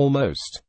Almost.